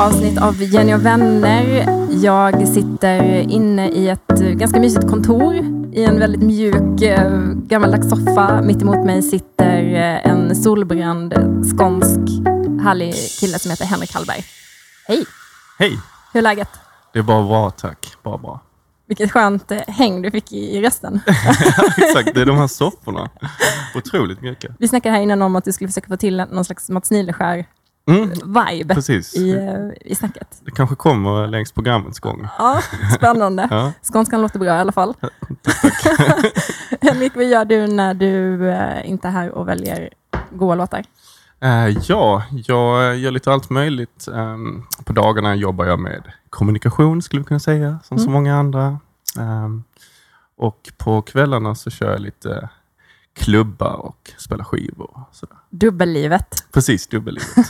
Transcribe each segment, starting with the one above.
avsnitt av Jenny och vänner. Jag sitter inne i ett ganska mysigt kontor i en väldigt mjuk eh, gammaldags soffa. Mitt emot mig sitter eh, en solbränd skånsk härlig kille som heter Henrik Hallberg. Hej! Hej! Hur är läget? Det är bara bra tack. Bara bra. Vilket skönt eh, häng du fick i rösten. Exakt, det är de här sofforna. Otroligt mjuka. Vi snackade här innan om att du skulle försöka få till någon slags Mats Nileskär Mm, vibe precis. i, eh, i snacket. Det kanske kommer längs programmets gång. Ja, spännande. Ja. Skånskan låter bra i alla fall. Henrik, vad gör du när du eh, inte är här och väljer goa låtar? Eh, ja, jag gör lite allt möjligt. Ehm, på dagarna jobbar jag med kommunikation, skulle vi kunna säga, som så Mm. många andra. Ehm, och på kvällarna så kör jag lite klubbar och spelar skivor. och Sådär. Dubbellivet. Precis, dubbellivet.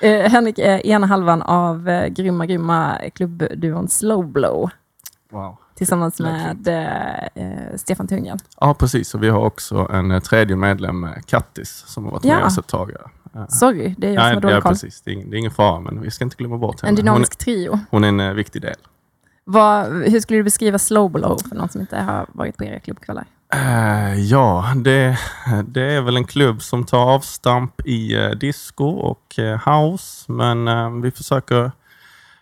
Eh, Henrik är ena halvan av eh, grymma, grymma klubbduon Slowblow Wow. tillsammans med eh, eh, Stefan Tungen. Ja, precis. Och vi har också en eh, tredje medlem, eh, Kattis, som har varit Ja. med oss ett tag. Ja. Sorry, det är jag som Nej, har det är dålig koll. precis. Det är, ingen, det är ingen fara, men vi ska inte glömma bort henne. En Hon, dynamisk trio. hon är en viktig del. Vad, hur skulle du beskriva Slowblow för någon som inte har varit på era klubbkvällar? Eh, ja, det, det är väl en klubb som tar avstamp i uh, disco och eh, house, men vi försöker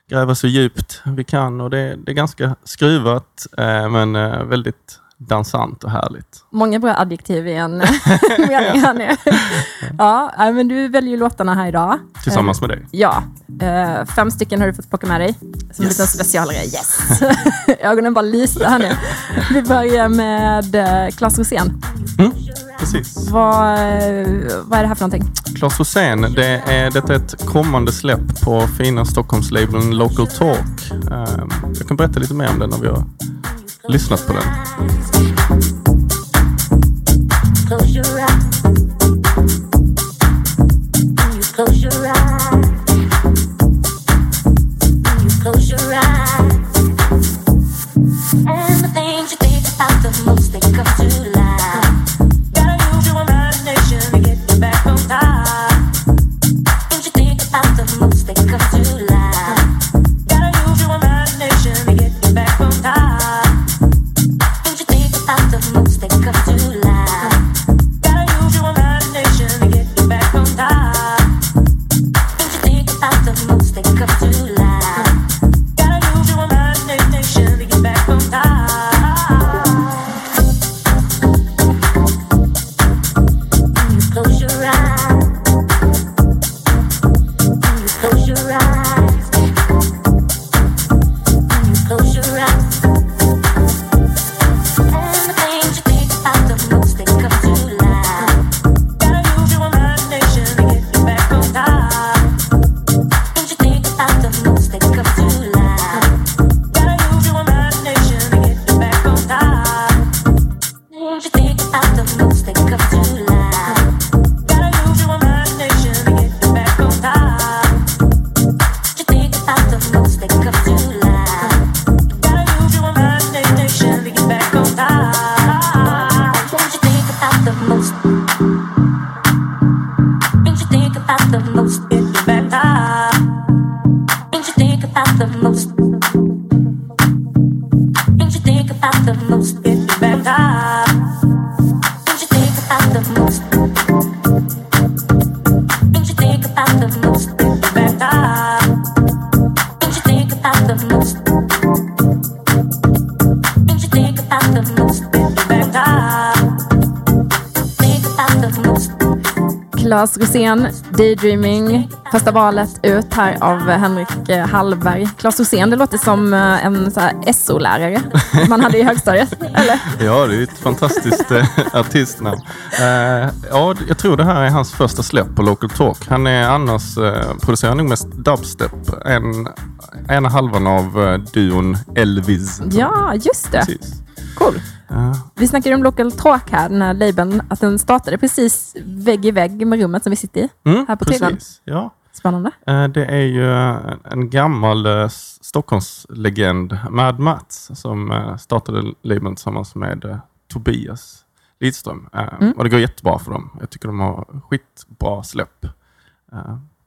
gräva så djupt vi kan och det, det är ganska skruvat, men väldigt dansant och härligt. Många bra adjektiv i en mening här nu. Ja, men du väljer låtarna här idag. Tillsammans med dig. Ja, eh, fem stycken har du fått plocka med dig. Som en Yes. liten specialare. Yes! Ögonen bara lyste här nu. Vi börjar med eh, Claes Rosén. Precis. Vad, eh, vad är det här för någonting? Claes Rosén, det är, detta är ett kommande släpp på fina Stockholmslabeln Local Talk. Eh, jag kan berätta lite mer om den när vi har lyssnat på den. Close your eyes. When you close your eyes. When you close your eyes. And the things you think about the most, they come to life. Claes Rosén, Daydreaming. Första valet ut här av Henrik eh, Hallberg. Claes Rosén, det låter som eh, en SO-lärare man hade i högstadiet. Eller? Ja, det är ett fantastiskt eh, artistnamn. Ja, jag tror det här är hans första släpp på Local Talk. Han är annars, producerar nog mest dubstep. En, ena halvan av duon Elvis. Ja, just det. Precis. Cool. Ja, Vi snackade om Local Talk här, den här labeln, att den startade precis vägg i vägg med rummet som vi sitter i. mm, Här på TV:n. Ja. Spännande. Eh, Det är ju en gammal eh, Stockholmslegend, Mad Mats, som eh, startade labeln tillsammans med Tobias Lidström. Mm. Och det går jättebra för dem. Jag tycker de har skitbra släpp.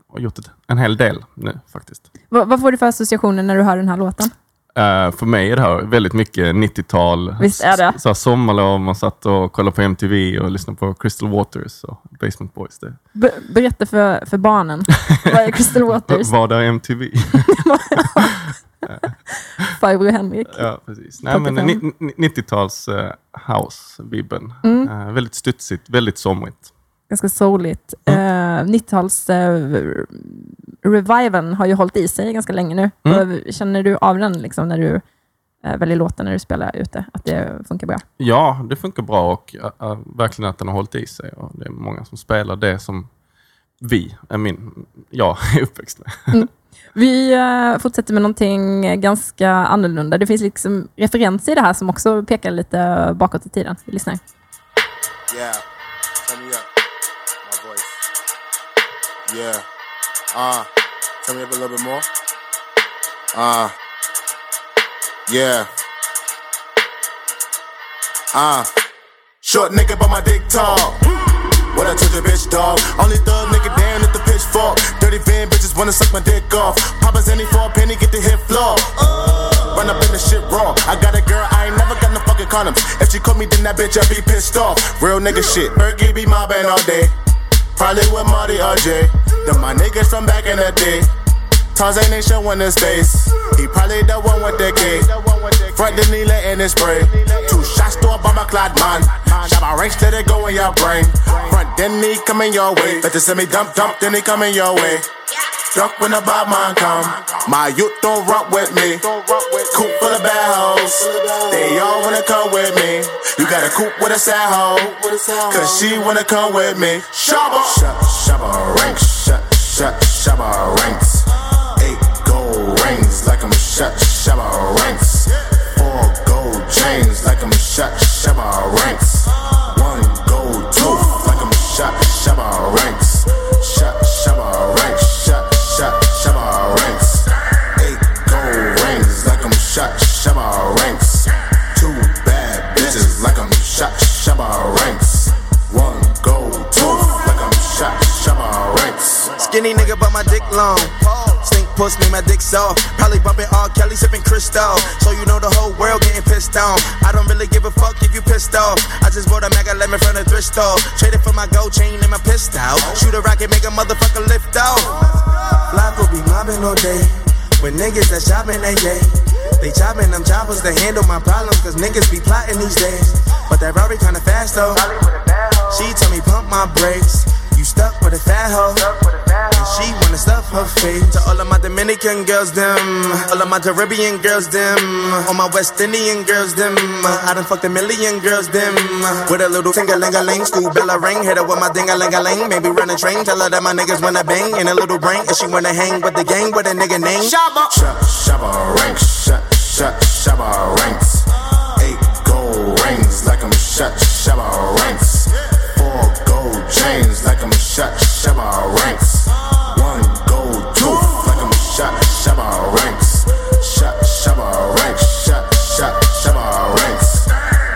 Och gjort en hel del nu faktiskt. Vad, vad får du för associationer när du hör den här låten? Eh, för mig är det här väldigt mycket 90-tal. Visst är det. Så här sommarlov, man satt och kollade på MTV och lyssnade på Crystal Waters och Basement Boys. Det. Be- berätta för, för barnen. Vad är Crystal Waters? Vad är MTV? Farbror Henrik. ja, precis. Nej, men 45. ni- ni- 90-tals uh, house-vibben. Mm. Eh, väldigt studsigt, väldigt somrigt. Ganska souligt. Uh, 90-tals uh, reviven har ju hållit i sig ganska länge nu. Mm. Känner du av den liksom, när du uh, väljer låten när du spelar ute? Att det funkar bra? Ja, det funkar bra och eh, eh, verkligen att den har hållit i sig. Och det är många som spelar det som vi, är min, jag är uppväxt med. Vi eh, fortsätter med någonting ganska annorlunda. Det finns liksom referenser i det här som också pekar lite bakåt i tiden. Vi lyssnar. Yeah, Yeah. Uh, turn me up a little bit more. Uh, yeah. Uh, short nigga, but my dick tall. What I told your bitch, dog. Only thug nigga down at the pitchfork. Dirty van bitches wanna suck my dick off. Papa's any for a penny, get the hit floor. Run up in the shit raw. I got a girl, I ain't never got no fucking condoms. If she caught me, then that bitch, I be pissed off. Real nigga shit. Fergie be mobbing all day. Probably with Marty RJ. Them my niggas from back in the day. Tarzan ain't showing his face. He probably the one with the K. Front the needle in his spray. Two shots to a bomber clad man. Shot my ranks, let it go in your brain. Front then he coming your way. Better send me dump dump, then he coming your way. Drunk when the bad man come. My youth don't rock with me. Coop full of bad hoes. They all wanna come with me. You got a coop with a sad hoe. Cause she wanna come with me. Shabba. Shabba ranks. Shut, shabba ranks. Eight gold rings like I'm a shut, shabba ranks. Four gold chains like I'm a shut, shabba ranks. One gold tooth like I'm a shut, shabba ranks. Skinny nigga, but my dick long. Stink puss, made my dick soft. Probably bumping R. Kelly, sipping Cristal. So you know the whole world getting pissed on. I don't really give a fuck if you pissed off. I just bought a mega lemon from the thrift store. Traded for my gold chain and my pistol. Shoot a rocket, make a motherfucker lift off. will be mobbing all day. When niggas that shopping, they gay. They chopping them choppers to handle my problems, cause niggas be plotting these days. But that Rory kinda fast though. She told me pump my brakes. You stuck with a fat hoe. And she wanna stuff her face. To all of my Dominican girls, them. All of my Caribbean girls, them. All my West Indian girls, them. I done fucked a million girls, them. With a little ting-a-ling-a-ling, school bell a ring. Hit her with my ding-a-ling-a-ling. Maybe run a train. Tell her that my niggas wanna bang. In a little brain. And she wanna hang with the gang with a nigga name. Shut, shabba ranks. Shut, shabba ranks. Eight gold rings like I'm shabba ranks. Four gold chains like I'm a shut, shabba ranks. One gold tooth like I'm a shut, shabba ranks. Shut, shabba ranks. Shut, shut, shabba ranks.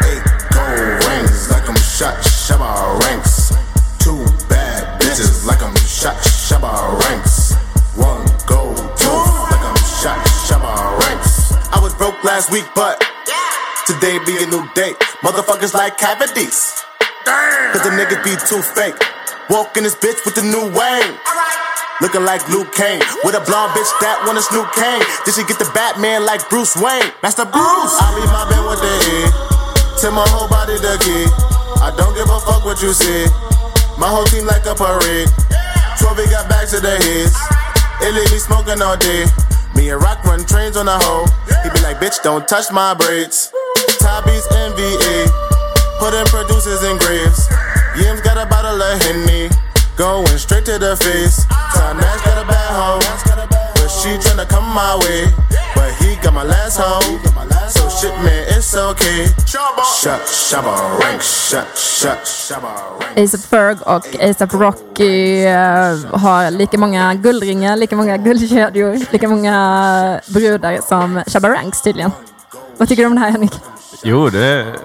Eight gold rings like I'm a shut, shabba ranks. Two bad bitches like I'm a shut, shabba ranks. One gold tooth like I'm a shut, shabba ranks. I was broke last week, but today be a new day. Motherfuckers like cavities. Cause the niggas be too fake. Walk in this bitch with the new Wayne. Looking like Luke Kane. With a blonde bitch that wanna snoop Kane. Did she get the Batman like Bruce Wayne? Master Bruce. I leave my bed with the E. Till my whole body the key. I don't give a fuck what you see. My whole team like a parade. Trophy got back to the heads. It leave me smoking all day. Me and Rock run trains on the hoe. He be like, bitch, don't touch my braids. Tabby's NVA. Putting producers in graves. Yim's got a bottle of Henny. Going straight to the face. Time Nash got a bad hoe. But she tryna come my way. But he got my last hoe. So shit, man, it's okay. Shut, shabba rank. Shut, shut, shabba rank. ASAP Ferg och ASAP Rocky eh, har lika många guldringar, lika många guldkedjor, lika många brudar som Shabba Ranks tydligen. Vad tycker du om det här Henrik? Jo, det är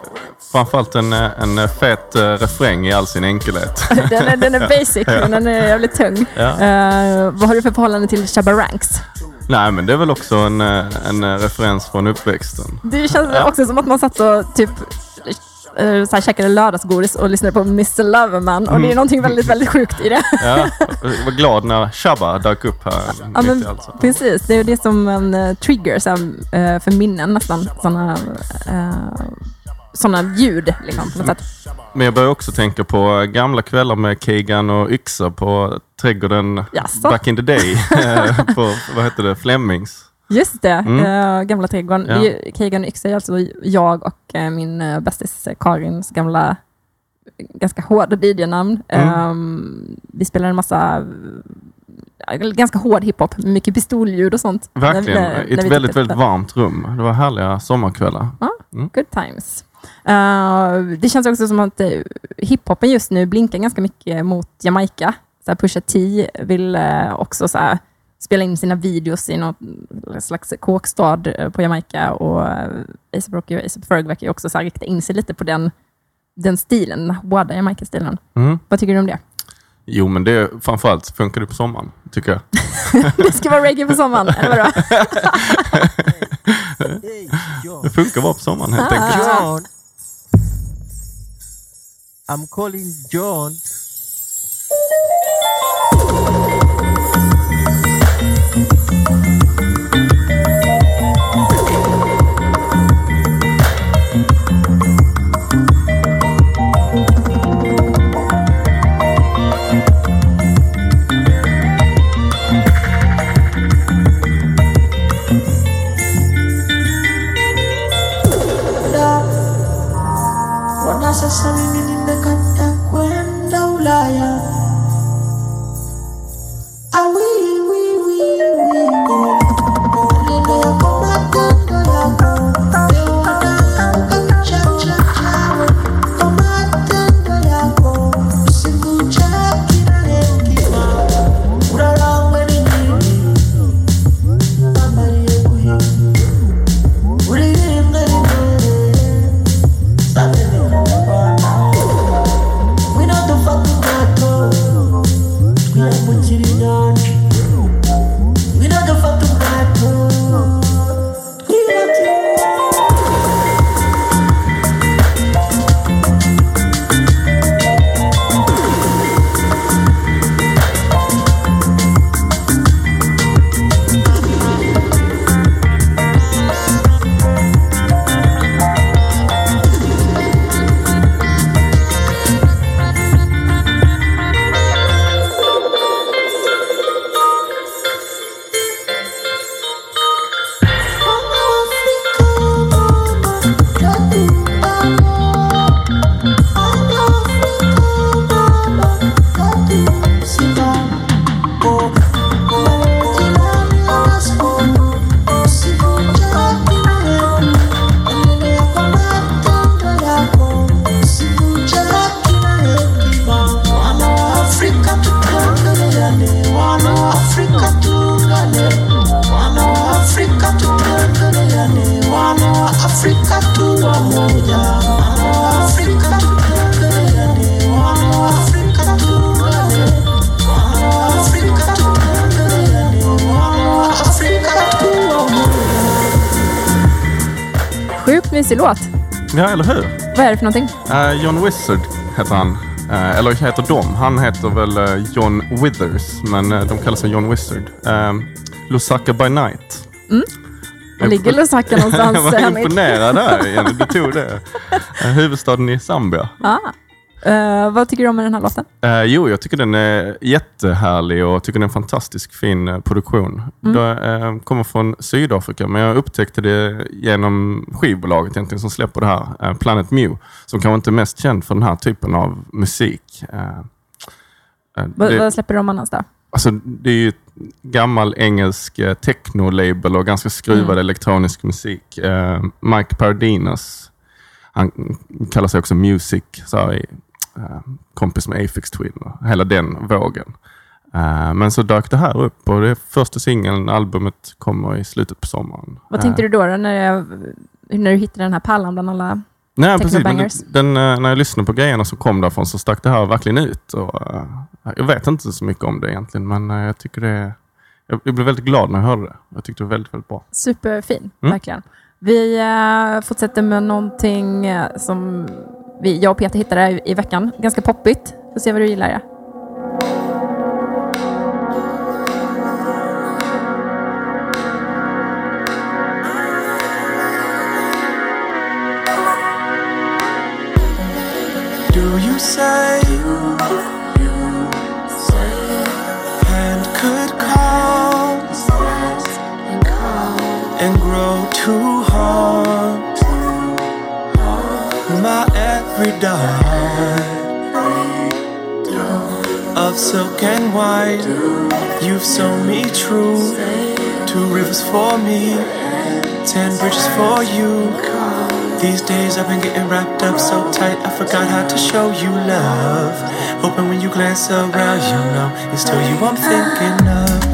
framförallt en, en fet eh, refräng i all sin enkelhet. Den är, den är basic, men den är jävligt tung. Ja. Eh, vad har du för förhållande till Shabba Ranks? Nej, men det är väl också en, eh, en referens från uppväxten. Det känns också som att man satt och typ eh, så här, käkade lördagsgodis och lyssnade på Mr Loverman. Och det är någonting väldigt, väldigt sjukt i det. Ja, jag var glad när Shabba dök upp här. Ja, men, mitt i allt så. precis, det är det som en eh, trigger så här, eh, för minnen nästan. Sådana uh, såna ljud liksom, på något sätt. Men jag börjar också tänka på gamla kvällar med Kegan och Yxa på trädgården Jaså? back in the day. eh, på, vad heter det, Flemings. Just det, Mm. eh, gamla trädgården. Ja. Vi- Kegan Yxa är alltså jag och eh, min uh, bästis Karins gamla, ganska hårda DJ-namn. Mm. Ehm, vi spelade en massa ganska hård hiphop, mycket pistolljud och sånt. Verkligen, När när i ett väldigt, väldigt varmt rum. Det var härliga sommarkvällar. Good times. Eh, det känns också som att uh, hiphopen just nu blinkar ganska mycket mot Jamaica. Så här Pusha T vill eh, också så här, spela in sina videos i någon slags kåkstad eh, på Jamaica. Och uh, ASAP Rocky och ASAP Ferg verkar ju också så här, rikta in sig lite på den, den stilen, den hårda Jamaica-stilen. Mm. Vad tycker du om det? Jo, men det framförallt funkar det på sommaren, tycker jag. Det ska vara reggae på sommaren, eller vadå? Det funkar bra på sommaren helt enkelt. John. I'm calling John. Ja, eller hur? Vad är det för någonting? Eh, John Wizard heter han. Eh, eller heter de. Han heter väl eh, John Withers, men de kallar sig John Wizard. Uh, Lusaka by night. Var ligger Lusaka Jag någonstans, var Henrik? imponerad där. Du tog det. Huvudstaden i Zambia. Ah. Eh, vad tycker du om den här låten? Eh, jo, jag tycker den är jättehärlig och tycker den är en fantastiskt fin eh, produktion. Mm. Det eh, kommer från Sydafrika, men jag upptäckte det genom skivbolaget egentligen som släpper det här, Planet Mew, som kanske inte är mest känd för den här typen av musik. Vad, vad släpper de annars då? alltså, det är ju gammal engelsk techno-label och ganska skruvad Mm. elektronisk musik. Mike Paradinas, han kallar sig också Music, så här, i, kompis med Aphex Twin och hela den vågen. Eh, men så dök det här upp och det är första singeln, albumet kommer i slutet på sommaren. Vad tänkte Eh, du då, då när, jag, när du hittade den här pärlan bland alla... Nej, precis. Men den, eh, när jag lyssnade på grejerna som kom därifrån så stack det här verkligen ut. Och, eh, jag vet inte så mycket om det egentligen, men eh, jag tycker det jag, jag blev väldigt glad när jag hörde det. Jag tyckte det var väldigt, väldigt bra. Superfin, Mm. verkligen. Vi eh, fortsätter med någonting eh, som vi, jag och Peter hittade i, i veckan. Ganska poppigt. Får se vad du gillar det. Do you say hand could calm and grow too hard? Every dart of silk and white? You've sewn me true. Two rivers for me, ten bridges for you. These days I've been getting wrapped up so tight, I forgot how to show you love. Hoping when you glance around, you know it's still you I'm thinking of.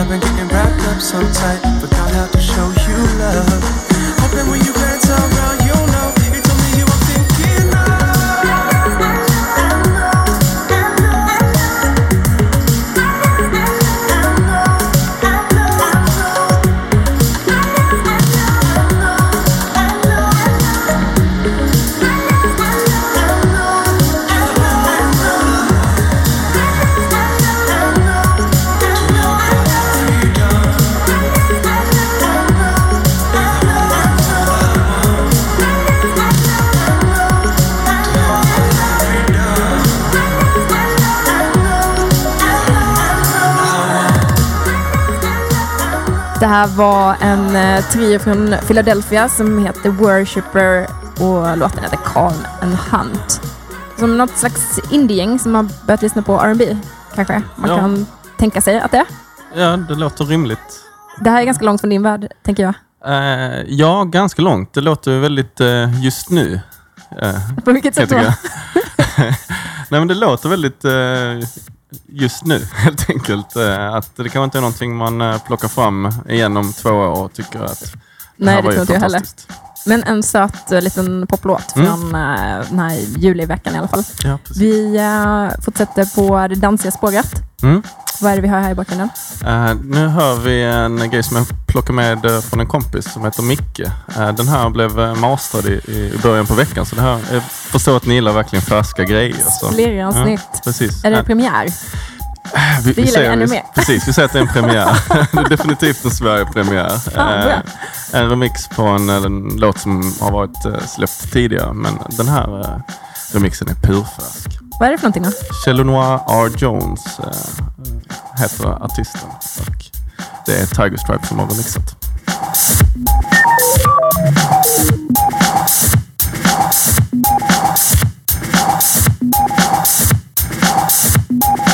I've been getting wrapped up so tight, här var en eh, trio från Philadelphia som heter Worshipper och låten heter Calm and Hunt. Som något slags indiegäng som har börjat lyssna på R&B kanske man Ja. kan tänka sig att det är. Ja, det låter rimligt. Det här är ganska långt från din värld, tänker jag. Eh, ja, ganska långt. Det låter väldigt eh, just nu. eh, På vilket sätt då? Nej, men det låter väldigt just nu, helt enkelt. Eh, att det kanske inte är någonting man eh, plockar fram igen om två år och tycker att det Nej, här det var ju inte jag heller. fantastiskt. Men en söt eh, liten poplåt Mm. från eh, den här juliveckan i alla fall. Ja. Vi eh, fortsätter på det dansiga spåret. Mm. Vad är det vi hör här i bakgrunden? Nu hör vi en grej som jag plockade med från en kompis som heter Micke. Den här blev masterad i, i början på veckan, så det här, jag förstår att ni gillar verkligen färska grejer. Så. Splirrans Ja. Precis. Är det premiär? Vi, vi säger, ännu mer. Precis, vi säger att det är en premiär. det är definitivt en Sverige-premiär. Ah, en remix på en, eh, en, låt som har varit eh, släppt tidigare, men den här remixen är purfärsk. Vad är det för någonting då? Chelonoir R. Jones äh, heter artisten. Och det är Tiger Stripe som har remixat. Thank Bye.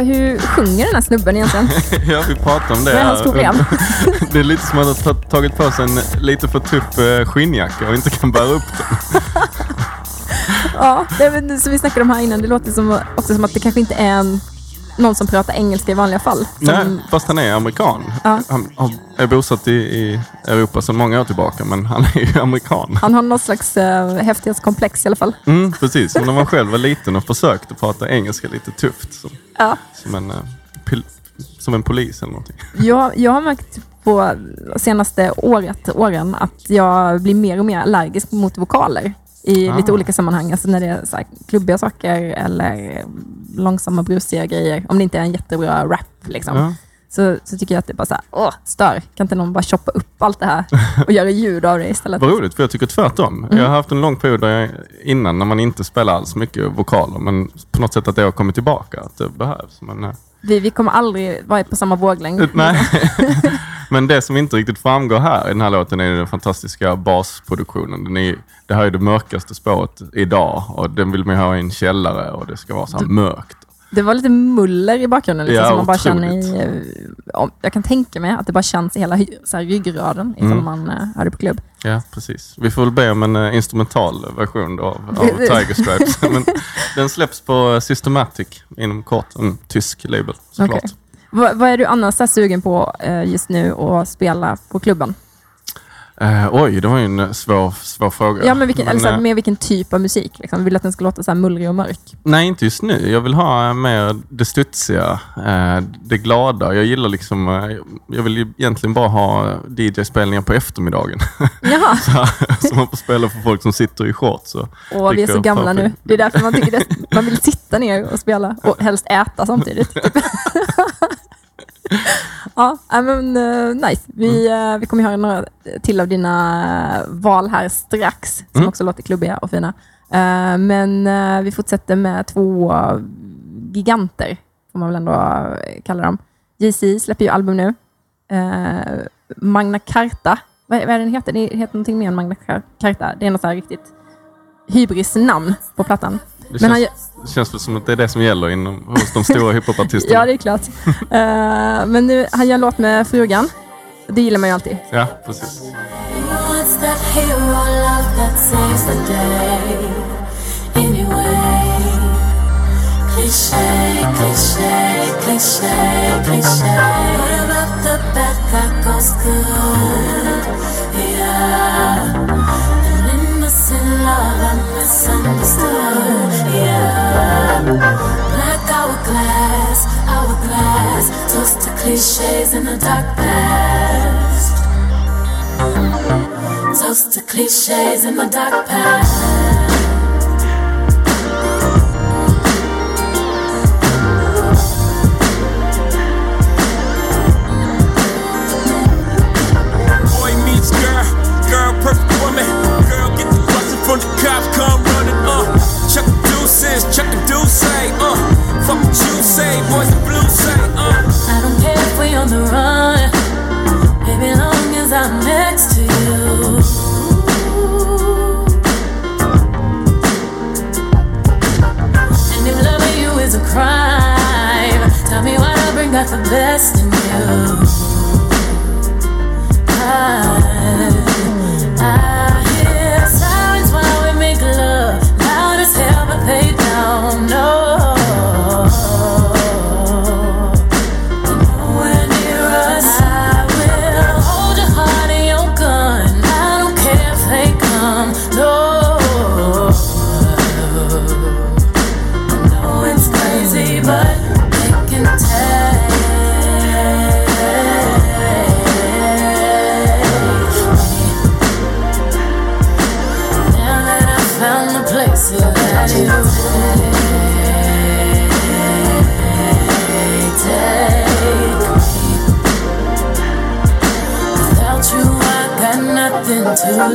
Hur sjunger den här snubben egentligen? Ja, vi pratade om det. Vad är hans problem? Det är lite som att ta- tagit på sig en lite för tuff eh, skinnjacka och inte kan bära upp den. Ja, det som vi snackade om här innan. Det låter som, också som att det kanske inte är en, någon som pratar engelska i vanliga fall. Som, Nej, fast han är amerikan. Ja. Han, han är bosatt i, i Europa sedan många år tillbaka, men han är ju amerikan. Han har något slags uh, häftighetskomplex i alla fall. Mm, precis, som när man själv var liten och försökte prata engelska lite tufft. Som, Ja. som, en, eh, pil, som en polis eller någonting. Jag, jag har märkt på senaste året, åren att jag blir mer och mer allergisk mot vokaler i Ah. lite olika sammanhang. Alltså när det är så klubbiga saker eller långsamma brusiga grejer. Om det inte är en jättebra rap. Liksom. Ja. Så, så tycker jag att det är bara så här, åh, stör. Kan inte någon bara choppa upp allt det här och göra ljud av det istället? Vad roligt, för jag tycker tvärtom. Jag har haft en lång period där jag, innan när man inte spelar alls mycket vokaler, men på något sätt att det har kommit tillbaka, att det behövs. Men, eh, Vi, vi kommer aldrig vara på samma våglängd. nej. men det som inte riktigt framgår här i den här låten är den fantastiska basproduktionen. Den är, det här är det mörkaste spåret idag och den vill man ha i en källare och det ska vara så här mörkt. Det var lite muller i bakgrunden. Liksom, Ja, som man bara känner i, eh, jag kan tänka mig att det bara känns i hela så här, ryggraden ifall Mm. man uh, hör det på klubb. Ja, precis. Vi får väl be om en eh, instrumental version då av, av Tiger Stripes. Men den släpps på eh, Systematic inom kort. En tysk label såklart. Okej. Vad, vad är du annars sugen på eh, just nu att spela på klubben? Eh, oj, det var ju en eh, svår, svår fråga. Ja, men vilken, eller så här, eh, med vilken typ av musik? Liksom? Vill du att den ska låta så här mullrig och mörk? Nej, inte just nu. Jag vill ha mer det studsiga, eh, det glada. Jag gillar liksom, eh, jag vill ju egentligen bara ha DJ-spelningar på eftermiddagen. Jaha, så man får spela för folk som sitter i shorts. Och vi är så gamla nu. Det är därför man tycker det, man vill sitta ner och spela och helst äta samtidigt. Typ. ja, nej, men eh, nice. Vi, Mm. eh, vi kommer höra några till av dina val här strax, som Mm. också låter klubbiga och fina. Eh, men eh, vi fortsätter med två giganter, får man väl ändå eh, kalla dem. JC släpper ju album nu. Eh, Magna Carta, vad, vad är den heter? Det heter någonting mer än Magna Car- Carta. Det är något så riktigt hybris-namn på plattan. Det Men känns, han det känns väl som att det är det som gäller inom, hos de stora hiphopartisterna. Ja, det är klart. Eh, men nu, han gör en låt med frugan. Det gillar man ju alltid. Ja, precis. What's misunderstood. Yeah, black hourglass, hourglass, toast to cliches in the dark past. Toast to cliches in the dark past. Boy meets girl, girl, perfect woman, girl, get the business from the girl, deuces, chuck the deuce, uh. Fuck what you say, boys the blues say, uh. I don't care if we on the run, baby, long as I'm next to you. And if loving you is a crime, tell me why I bring out the best in you.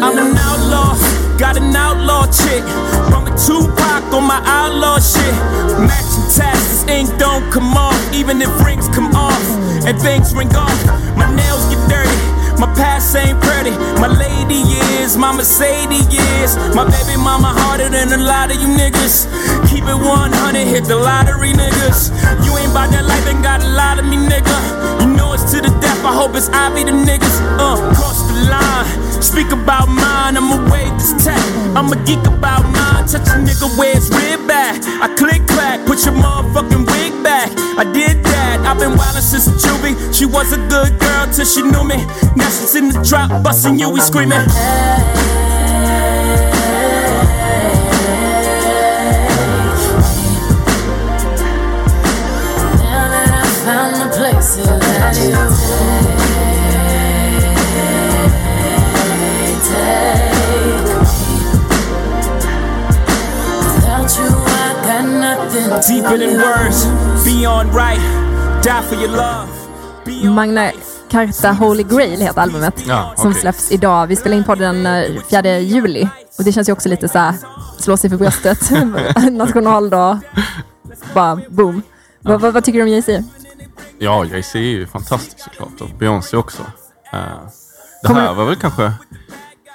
I'm an outlaw, got an outlaw chick. Bumping Tupac on my outlaw shit. Matching taxes, ink don't come off, even if rings come off and things ring off. My nails get dirty. My past ain't pretty. My lady is, my Mercedes is. My baby mama harder than a lot of you niggas. Keep it 100, hit the lottery, niggas. You ain't about that life, and got a lot of me, nigga. You know it's to the death. I hope it's I be the niggas. Speak about mine, I'ma wave this tech. I'm a geek about mine. Touch a nigga where it's rib back. I click clack, put your motherfucking wig back. I did that. I've been wildin' since juvie. She was a good girl till she knew me. Now she's in the drop, bustin' you, we screaming. Now that I found the place that you Deeper than words, beyond right. Die for your love. Magna Carta Holy Grail heter albumet. Ja, Som okej. släpps idag. Vi spelar in podden eh, 4 juli. Och det känns ju också lite så här, slå sig för bröstet. Nationaldag. Bara boom. Vad, vad, vad tycker du om Jay-Z? Ja, Jay-Z är ju fantastisk såklart och Beyoncé också. Eh, det Kommer här var väl kanske...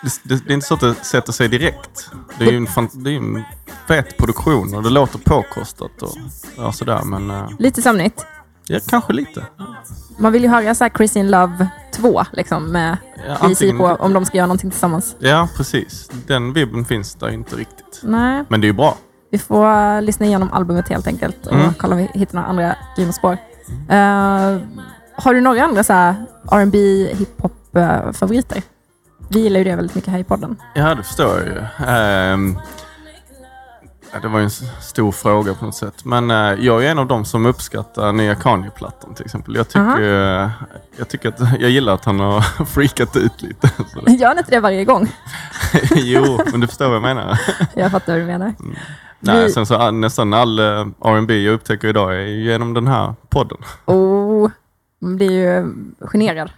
Det, det, det är inte så att det sätter sig direkt. Det är ju en, fan, det är en fet produktion och det låter påkostat och ja, sådär. Men eh, Lite sömnigt. ja, kanske lite. Man vill ju höra så här Crazy in Love 2 liksom, med Ja, antingen- på om de ska göra någonting tillsammans. Ja, precis. Den vibben finns där inte riktigt. Nej, Men det är ju bra. vi får eh, lyssna igenom albumet helt enkelt och Mm. kolla om vi hittar några andra grymma spår. Eh, har du några andra så här R&B hiphop eh, favoriter? Vi gillar ju det väldigt mycket här i podden. Ja, det förstår jag ju. Ehm, ja, det var ju en stor fråga på något sätt. Men eh, jag är en av dem som uppskattar nya Kanye-plattan till exempel. Jag tycker, eh, jag, tycker att, jag gillar att han har freakat ut lite. Gör han inte det varje gång? jo, men du förstår vad jag menar. Jag fattar vad du menar. Nej, Vi- sen så nästan all eh, R&B jag upptäcker idag är genom den här podden. Oh, man blir ju generad.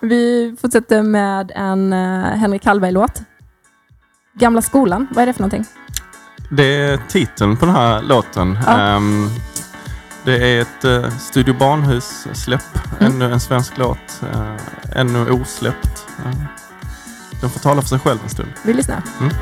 Vi fortsätter med en uh, Henrik Hallberg-låt. Gamla skolan, vad är det för någonting? Det är titeln på den här låten. Ja. Ehm, det är ett uh, Studio Barnhus-släpp. Mm. Ännu en svensk låt. Uh, ännu osläppt. Uh, den får tala för sig själv en stund. Vi lyssnar. Mm.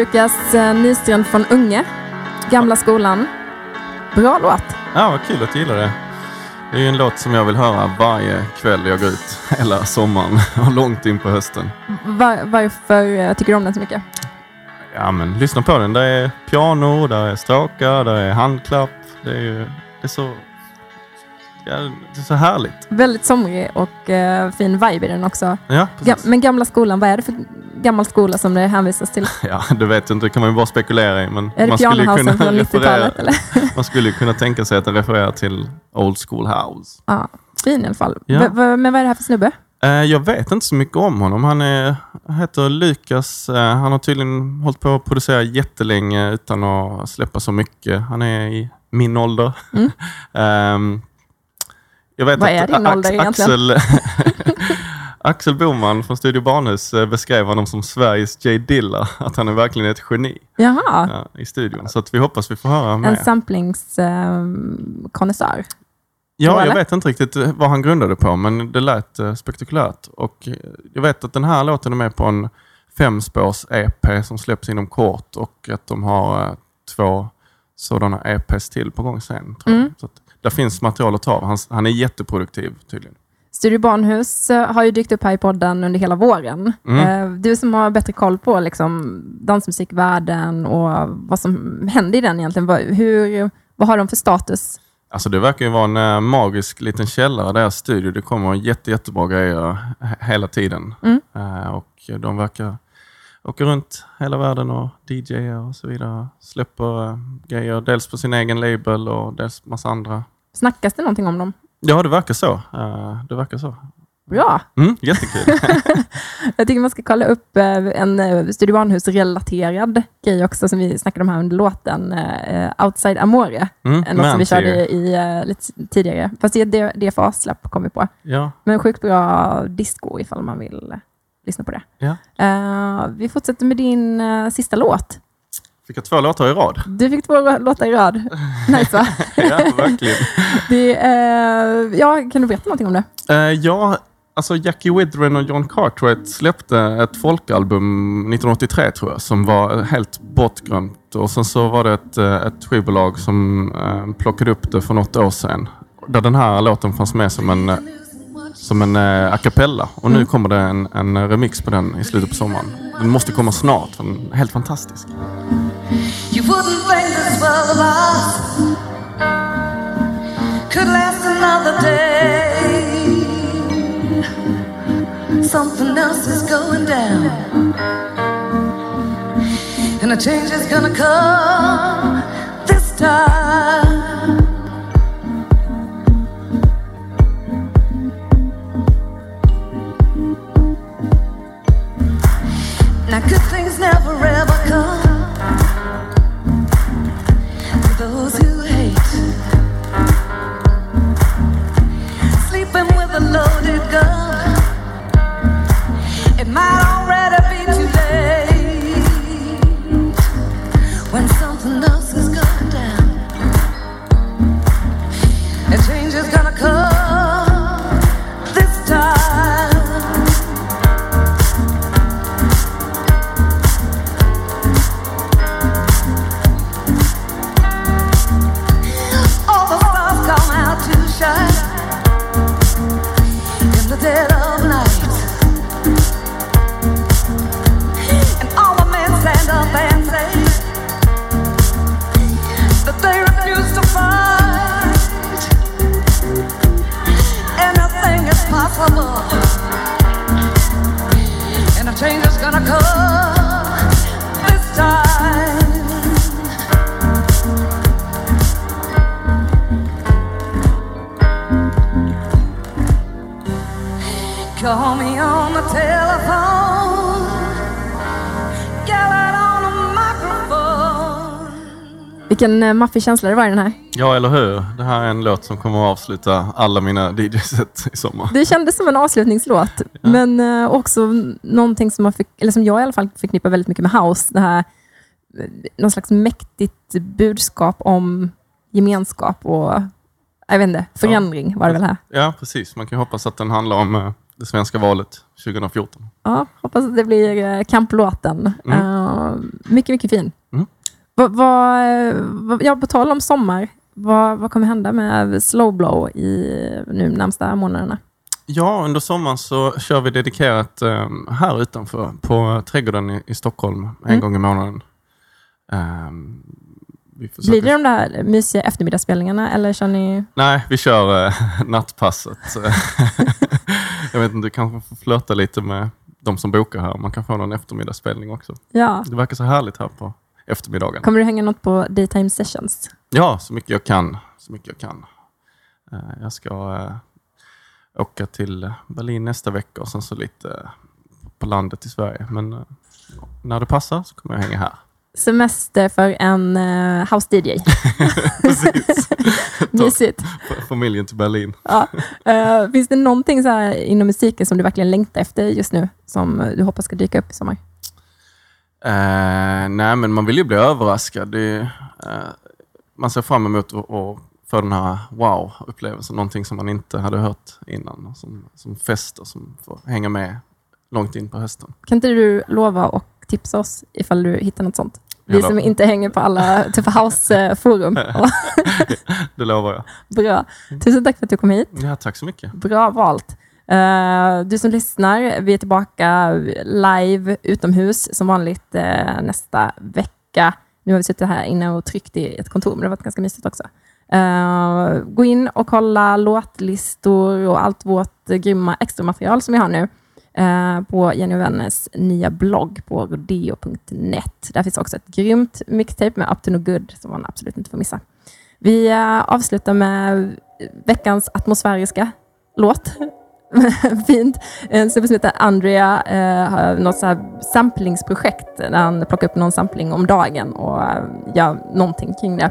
Lukas eh, Nyström från Unge, Gamla skolan. Bra låt. Ja, vad kul att du gillar det. Det är ju en låt som jag vill höra varje kväll jag går ut hela sommaren och långt in på hösten. Var, varför eh, tycker du om den så mycket? Ja, men lyssna på den. Det är piano, där är stråkar, där är handklapp. Det är ju det är så, ja, det är så härligt. Väldigt somrig och eh, fin vibe i den också. Ja, Ga- men Gamla skolan, vad är det för gammal skola som det hänvisas till? Ja, det vet jag inte. Det kan man ju bara spekulera i. Men Är det man skulle, ju pianohousen kunna från referera, 90-talet? Eller? man skulle ju kunna tänka sig att den refererar till Old School House. Ja, fin i alla fall. Ja. Men vad är det här för snubbe? Eh, Jag vet inte så mycket om honom. Han är, heter Lukas. Eh, Han har tydligen hållit på att producera jättelänge utan att släppa så mycket. Han är i min ålder. Mm. Ehm, jag vet Vad är din Ax- ålder egentligen? Axel, Axel Boman från Studio Barnhus eh, beskrev honom som Sveriges Jay Dilla. Att han är verkligen ett geni ja, i studion. Så vi hoppas vi får höra en mer. samplingskonnässör. Ja, Så, jag eller? vet inte riktigt eh, vad han grundade på, men det lät eh, spektakulärt. Och eh, jag vet att den här låten är med på en femspårs-EP som släpps inom kort och att de har eh, två sådana EPs till på gång sen. Mm. Så att där finns material att ta av. Han, han är jätteproduktiv tydligen. Studio Barnhus eh, har ju dykt upp här i podden under hela våren. Mm. Eh, Du som har bättre koll på liksom, dansmusikvärlden och vad som händer i den egentligen. Vad, hur, vad har de för status? Alltså det verkar ju vara en eh, magisk liten källare, deras studio. Det kommer jätte, jättebra grejer he- hela tiden. Mm. Och de verkar åka runt hela världen och DJar och så vidare. Släpper eh, grejer, dels på sin egen label och dels massa andra. Snackas det någonting om dem? Ja, det verkar så. Eh, det verkar så. Bra! Mm, jättekul. Jag tycker man ska kolla upp eh, en Studio Barnhus-relaterad grej också som vi snackade om här under låten. Outside Amore. Mm, Något som vi körde i lite tidigare. Fast det är DFA-släpp kom vi på. Ja, Men sjukt bra disco ifall man vill lyssna på det. ja. Eh, vi fortsätter med din eh, sista låt. Fick jag två låtar i rad? Du fick två låtar i rad. Nice va? ja, verkligen. Det, eh, ja, kan du berätta någonting om det? Ja, alltså Jackie Widren och John Cartwright släppte ett folkalbum 1983 tror jag, som var helt bortglömt. Och sen så var det ett, ett skivbolag som plockade upp det för något år sedan. Där den här låten fanns med som en, som en eh, a cappella. Och nu kommer det en, en remix på den i slutet på sommaren. Den måste komma snart, för den är helt fantastisk. You wouldn't think this world of ours could last another day. Something else is going down, and a change is gonna come this time. Now, good things never ever come to those who hate. Sleeping with a loaded gun. It might Vilken eh, maffig känsla det var i den här. Ja, eller hur? Det här är en låt som kommer att avsluta alla mina DJ-set i sommar. Det kändes som en avslutningslåt, men eh, också någonting som, man fick, eller som jag i alla fall förknippar väldigt mycket med house. Det här, eh, någon slags mäktigt budskap om gemenskap och jag vet inte, förändring var det väl här. Ja, precis. Man kan hoppas att den handlar om det svenska valet 2014. Ja, hoppas att det blir kamplåten. Mm. Eh, mycket, mycket fin. Mm. Vad, vad, vad, ja, på tal om sommar, vad, vad kommer hända med Slowblow i nu närmsta månaderna? Ja, under sommaren så kör vi dedikerat eh, här utanför på Trädgården i, i Stockholm en Mm. gång i månaden. Vi försöker- Blir det de där mysiga eftermiddagsspelningarna eller kör ni... Nej, vi kör eh, nattpasset. Jag vet inte, du kanske får flörta lite med de som bokar här. Man kan få någon eftermiddagsspelning också. Ja. Det verkar så härligt här på eftermiddagen. Kommer du hänga något på Daytime Sessions? Ja, så mycket jag kan. Så mycket jag kan. Eh, Jag ska eh, åka till Berlin nästa vecka och sen så lite eh, på landet i Sverige. Men när det passar så kommer jag hänga här. Semester för en uh, house-DJ. Precis. Mysigt. Familjen till Berlin. Ja. Finns det någonting så inom musiken som du verkligen längtar efter just nu, som du hoppas ska dyka upp i sommar? Eh, nej, men man vill ju bli överraskad. Det, eh, man ser fram emot att få den här wow-upplevelsen. Någonting som man inte hade hört innan. Som, som fester som får hänga med långt in på hösten. Kan inte du lova och tipsa oss ifall du hittar något sånt? Vi som inte hänger på alla Tuffa House-forum. Det lovar jag. Bra. Tusen tack för att du kom hit. Ja, tack så mycket. Bra valt. Eh, du som lyssnar, vi är tillbaka live utomhus som vanligt eh, nästa vecka. Nu har vi suttit här inne och tryckt i ett kontor, men det har varit ganska mysigt också. Eh, gå in och kolla låtlistor och allt vårt grymma extra material som vi har nu på Jenny och Vänners nya blogg på rodeo.net. Där finns också ett grymt mixtape med Up to No Good som man absolut inte får missa. Vi avslutar med veckans atmosfäriska låt. fint. En snubbe som heter Andrea eh, har något så samplingsprojekt där han plockar upp någon sampling om dagen och eh, gör någonting kring det.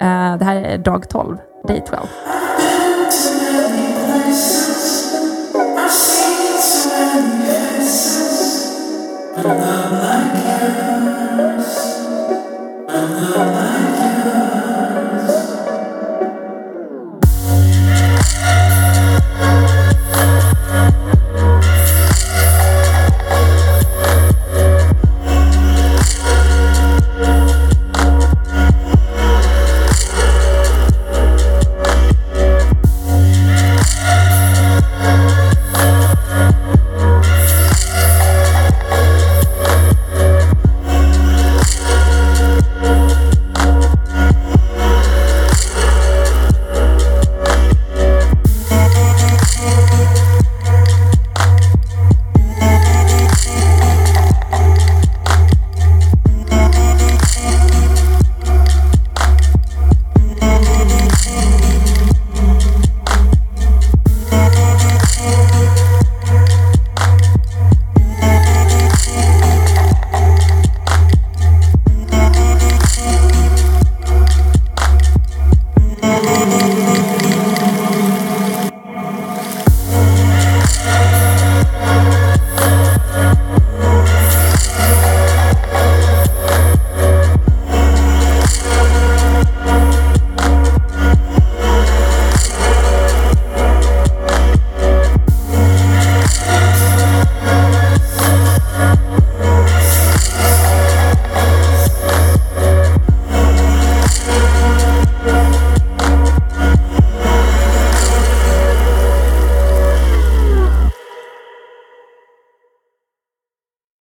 Eh, det här är dag 12, day 12. Mm.